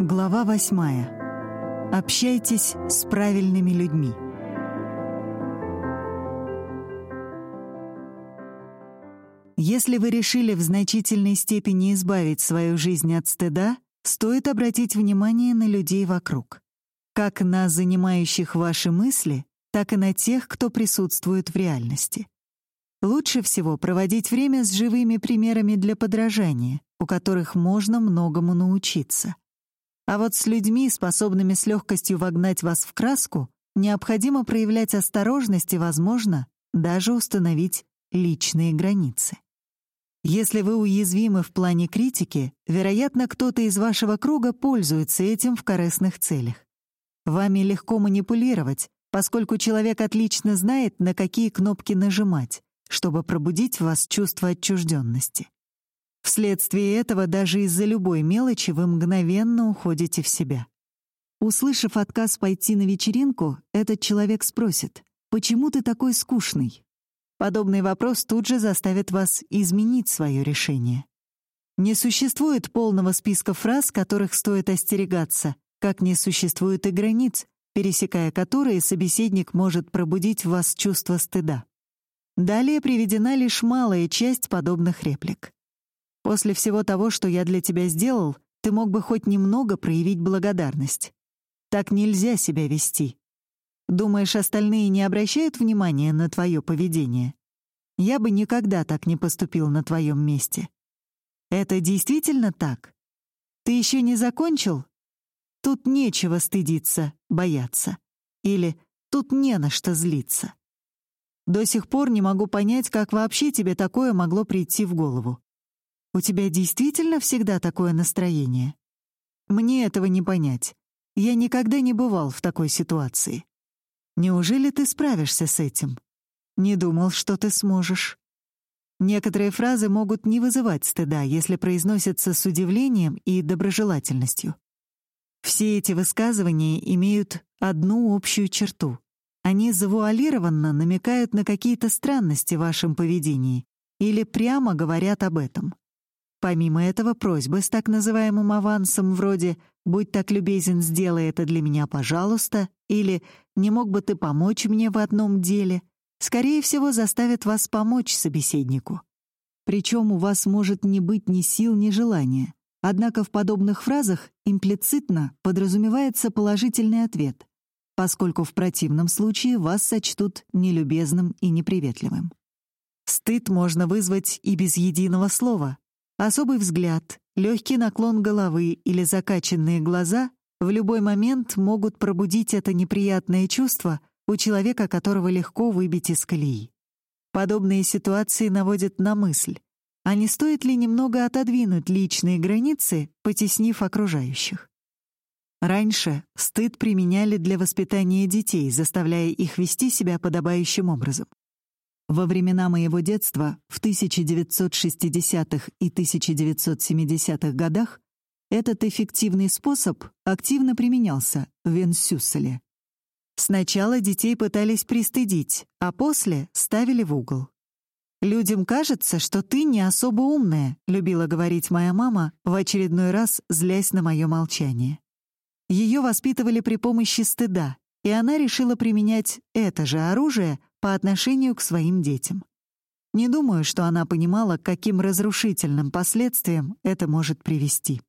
Глава восьмая. Общайтесь с правильными людьми. Если вы решили в значительной степени избавить свою жизнь от стыда, стоит обратить внимание на людей вокруг. Как на занимающих ваши мысли, так и на тех, кто присутствует в реальности. Лучше всего проводить время с живыми примерами для подражания, у которых можно многому научиться. А вот с людьми, способными с легкостью вогнать вас в краску, необходимо проявлять осторожность и, возможно, даже установить личные границы. Если вы уязвимы в плане критики, вероятно, кто-то из вашего круга пользуется этим в корыстных целях. Вами легко манипулировать, поскольку человек отлично знает, на какие кнопки нажимать, чтобы пробудить в вас чувство отчужденности. Вследствие этого даже из-за любой мелочи вы мгновенно уходите в себя. Услышав отказ пойти на вечеринку, этот человек спросит, «Почему ты такой скучный?» Подобный вопрос тут же заставит вас изменить свое решение. Не существует полного списка фраз, которых стоит остерегаться, как не существует и границ, пересекая которые собеседник может пробудить в вас чувство стыда. Далее приведена лишь малая часть подобных реплик. После всего того, что я для тебя сделал, ты мог бы хоть немного проявить благодарность. Так нельзя себя вести. Думаешь, остальные не обращают внимания на твое поведение? Я бы никогда так не поступил на твоем месте. Это действительно так? Ты еще не закончил? Тут нечего стыдиться, бояться. Или тут не на что злиться. До сих пор не могу понять, как вообще тебе такое могло прийти в голову. У тебя действительно всегда такое настроение? Мне этого не понять. Я никогда не бывал в такой ситуации. Неужели ты справишься с этим? Не думал, что ты сможешь. Некоторые фразы могут не вызывать стыда, если произносятся с удивлением и доброжелательностью. Все эти высказывания имеют одну общую черту. Они завуалированно намекают на какие-то странности в вашем поведении или прямо говорят об этом. Помимо этого, просьбы с так называемым авансом вроде «Будь так любезен, сделай это для меня, пожалуйста» или «Не мог бы ты помочь мне в одном деле» скорее всего заставят вас помочь собеседнику. Причем у вас может не быть ни сил, ни желания. Однако в подобных фразах имплицитно подразумевается положительный ответ поскольку в противном случае вас сочтут нелюбезным и неприветливым. Стыд можно вызвать и без единого слова. Особый взгляд, легкий наклон головы или закачанные глаза в любой момент могут пробудить это неприятное чувство у человека, которого легко выбить из колеи. Подобные ситуации наводят на мысль, а не стоит ли немного отодвинуть личные границы, потеснив окружающих? Раньше стыд применяли для воспитания детей, заставляя их вести себя подобающим образом. Во времена моего детства, в 1960-х и 1970-х годах, этот эффективный способ активно применялся в Венсюсселе. Сначала детей пытались пристыдить, а после ставили в угол. «Людям кажется, что ты не особо умная», — любила говорить моя мама, в очередной раз злясь на мое молчание. Ее воспитывали при помощи стыда, и она решила применять это же оружие по отношению к своим детям. Не думаю, что она понимала, каким разрушительным последствиям это может привести.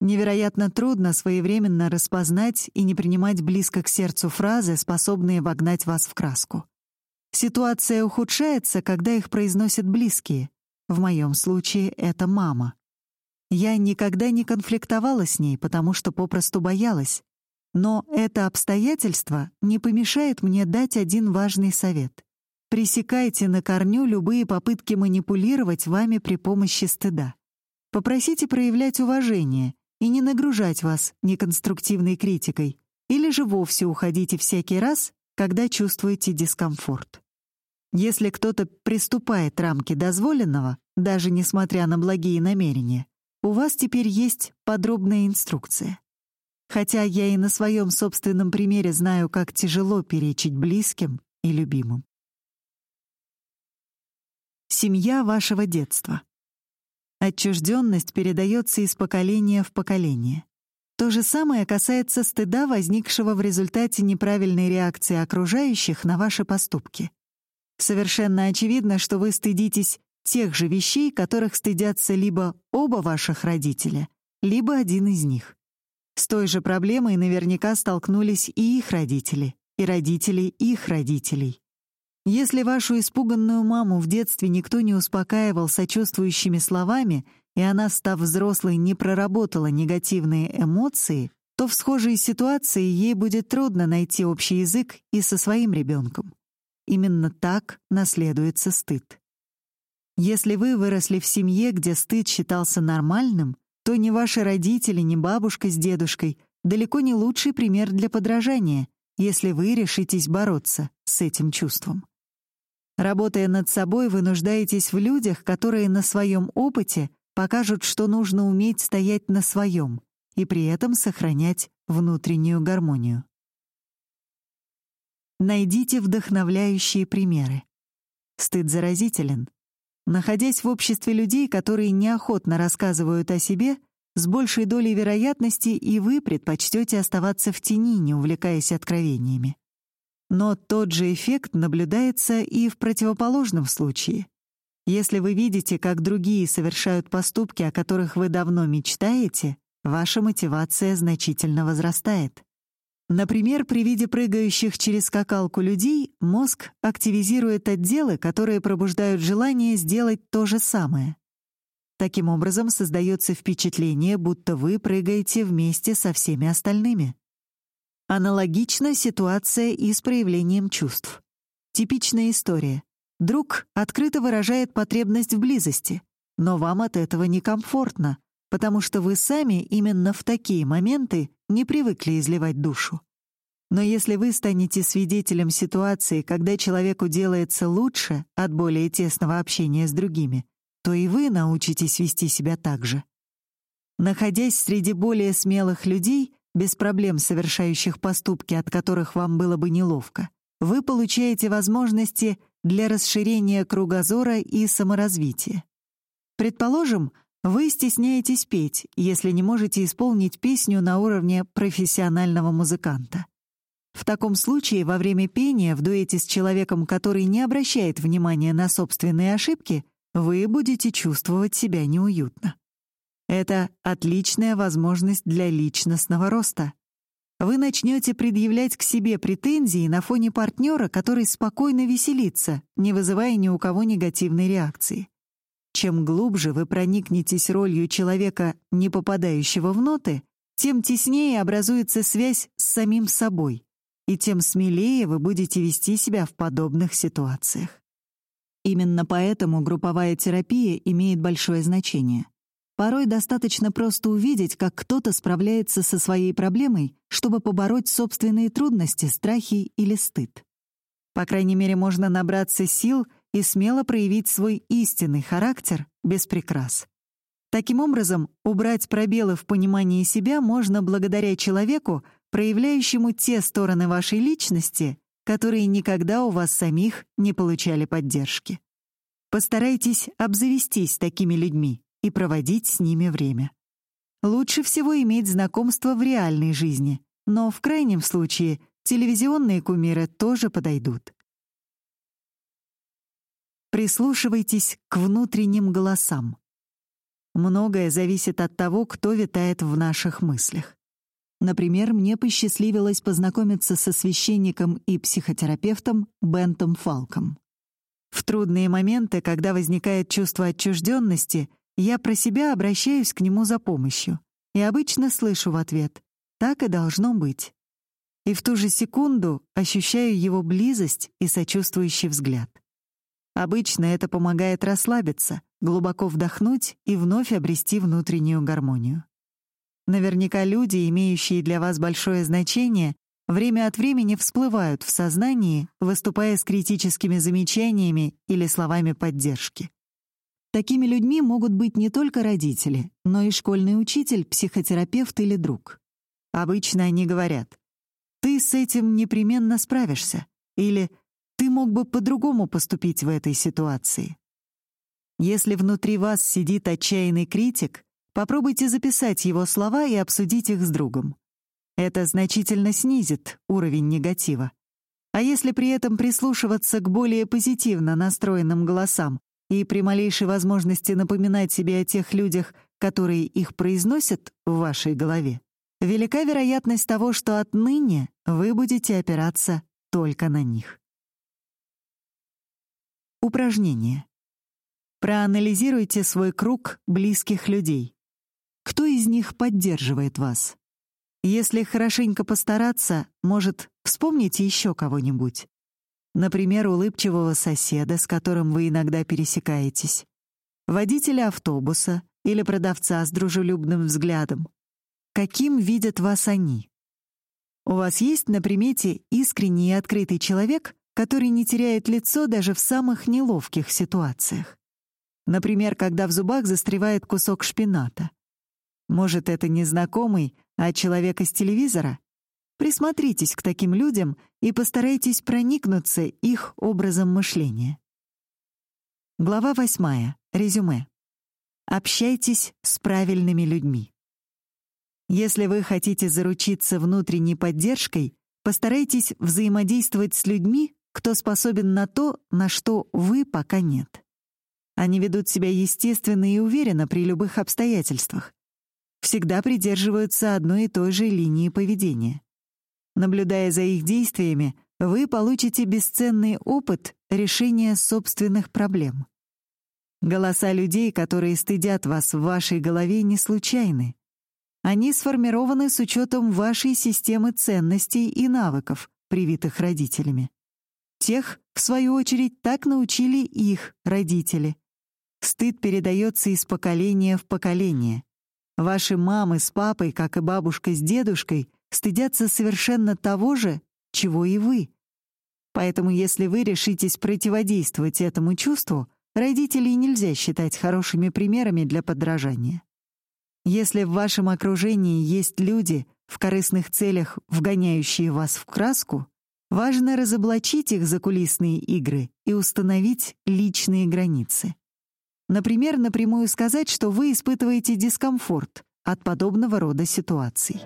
Невероятно трудно своевременно распознать и не принимать близко к сердцу фразы, способные вогнать вас в краску. Ситуация ухудшается, когда их произносят близкие. В моем случае это мама. Я никогда не конфликтовала с ней, потому что попросту боялась. Но это обстоятельство не помешает мне дать один важный совет. Пресекайте на корню любые попытки манипулировать вами при помощи стыда. Попросите проявлять уважение и не нагружать вас неконструктивной критикой, или же вовсе уходите всякий раз, когда чувствуете дискомфорт. Если кто-то приступает рамки дозволенного, даже несмотря на благие намерения, у вас теперь есть подробная инструкция. Хотя я и на своем собственном примере знаю, как тяжело перечить близким и любимым. Семья вашего детства. Отчужденность передается из поколения в поколение. То же самое касается стыда, возникшего в результате неправильной реакции окружающих на ваши поступки. Совершенно очевидно, что вы стыдитесь тех же вещей, которых стыдятся либо оба ваших родителя, либо один из них. С той же проблемой наверняка столкнулись и их родители, и родители их родителей. Если вашу испуганную маму в детстве никто не успокаивал сочувствующими словами, и она, став взрослой, не проработала негативные эмоции, то в схожей ситуации ей будет трудно найти общий язык и со своим ребенком. Именно так наследуется стыд. Если вы выросли в семье, где стыд считался нормальным, то ни ваши родители, ни бабушка с дедушкой далеко не лучший пример для подражания, если вы решитесь бороться с этим чувством. Работая над собой, вы нуждаетесь в людях, которые на своем опыте покажут, что нужно уметь стоять на своем и при этом сохранять внутреннюю гармонию. Найдите вдохновляющие примеры. Стыд заразителен. Находясь в обществе людей, которые неохотно рассказывают о себе, с большей долей вероятности и вы предпочтете оставаться в тени, не увлекаясь откровениями. Но тот же эффект наблюдается и в противоположном случае. Если вы видите, как другие совершают поступки, о которых вы давно мечтаете, ваша мотивация значительно возрастает. Например, при виде прыгающих через скакалку людей мозг активизирует отделы, которые пробуждают желание сделать то же самое. Таким образом создается впечатление, будто вы прыгаете вместе со всеми остальными. Аналогична ситуация и с проявлением чувств. Типичная история. Друг открыто выражает потребность в близости, но вам от этого некомфортно, потому что вы сами именно в такие моменты не привыкли изливать душу. Но если вы станете свидетелем ситуации, когда человеку делается лучше от более тесного общения с другими, то и вы научитесь вести себя так же. Находясь среди более смелых людей, без проблем совершающих поступки, от которых вам было бы неловко, вы получаете возможности для расширения кругозора и саморазвития. Предположим, вы стесняетесь петь, если не можете исполнить песню на уровне профессионального музыканта. В таком случае во время пения в дуэте с человеком, который не обращает внимания на собственные ошибки, вы будете чувствовать себя неуютно. Это отличная возможность для личностного роста. Вы начнете предъявлять к себе претензии на фоне партнера, который спокойно веселится, не вызывая ни у кого негативной реакции. Чем глубже вы проникнетесь ролью человека, не попадающего в ноты, тем теснее образуется связь с самим собой, и тем смелее вы будете вести себя в подобных ситуациях. Именно поэтому групповая терапия имеет большое значение. Порой достаточно просто увидеть, как кто-то справляется со своей проблемой, чтобы побороть собственные трудности, страхи или стыд. По крайней мере, можно набраться сил и смело проявить свой истинный характер без прикрас. Таким образом, убрать пробелы в понимании себя можно благодаря человеку, проявляющему те стороны вашей личности, которые никогда у вас самих не получали поддержки. Постарайтесь обзавестись такими людьми и проводить с ними время. Лучше всего иметь знакомство в реальной жизни, но в крайнем случае телевизионные кумиры тоже подойдут. Прислушивайтесь к внутренним голосам. Многое зависит от того, кто витает в наших мыслях. Например, мне посчастливилось познакомиться со священником и психотерапевтом Бентом Фалком. В трудные моменты, когда возникает чувство отчужденности, я про себя обращаюсь к нему за помощью и обычно слышу в ответ «так и должно быть». И в ту же секунду ощущаю его близость и сочувствующий взгляд. Обычно это помогает расслабиться, глубоко вдохнуть и вновь обрести внутреннюю гармонию. Наверняка люди, имеющие для вас большое значение, время от времени всплывают в сознании, выступая с критическими замечаниями или словами поддержки. Такими людьми могут быть не только родители, но и школьный учитель, психотерапевт или друг. Обычно они говорят «ты с этим непременно справишься» или «ты мог бы по-другому поступить в этой ситуации». Если внутри вас сидит отчаянный критик, попробуйте записать его слова и обсудить их с другом. Это значительно снизит уровень негатива. А если при этом прислушиваться к более позитивно настроенным голосам и при малейшей возможности напоминать себе о тех людях, которые их произносят в вашей голове, велика вероятность того, что отныне вы будете опираться только на них. Упражнение. Проанализируйте свой круг близких людей. Кто из них поддерживает вас? Если хорошенько постараться, может, вспомните еще кого-нибудь. Например, улыбчивого соседа, с которым вы иногда пересекаетесь, водителя автобуса или продавца с дружелюбным взглядом. Каким видят вас они? У вас есть на примете искренний и открытый человек, который не теряет лицо даже в самых неловких ситуациях. Например, когда в зубах застревает кусок шпината. Может, это не знакомый, а человек из телевизора? Присмотритесь к таким людям и постарайтесь проникнуться их образом мышления. Глава восьмая. Резюме. Общайтесь с правильными людьми. Если вы хотите заручиться внутренней поддержкой, постарайтесь взаимодействовать с людьми, кто способен на то, на что вы пока нет. Они ведут себя естественно и уверенно при любых обстоятельствах. Всегда придерживаются одной и той же линии поведения. Наблюдая за их действиями, вы получите бесценный опыт решения собственных проблем. Голоса людей, которые стыдят вас в вашей голове, не случайны. Они сформированы с учетом вашей системы ценностей и навыков, привитых родителями. Тех, в свою очередь, так научили их родители. Стыд передается из поколения в поколение. Ваши мамы с папой, как и бабушка с дедушкой, стыдятся совершенно того же, чего и вы. Поэтому если вы решитесь противодействовать этому чувству, Родителей нельзя считать хорошими примерами для подражания. Если в вашем окружении есть люди, в корыстных целях вгоняющие вас в краску, важно разоблачить их закулисные игры и установить личные границы. Например, напрямую сказать, что вы испытываете дискомфорт от подобного рода ситуаций.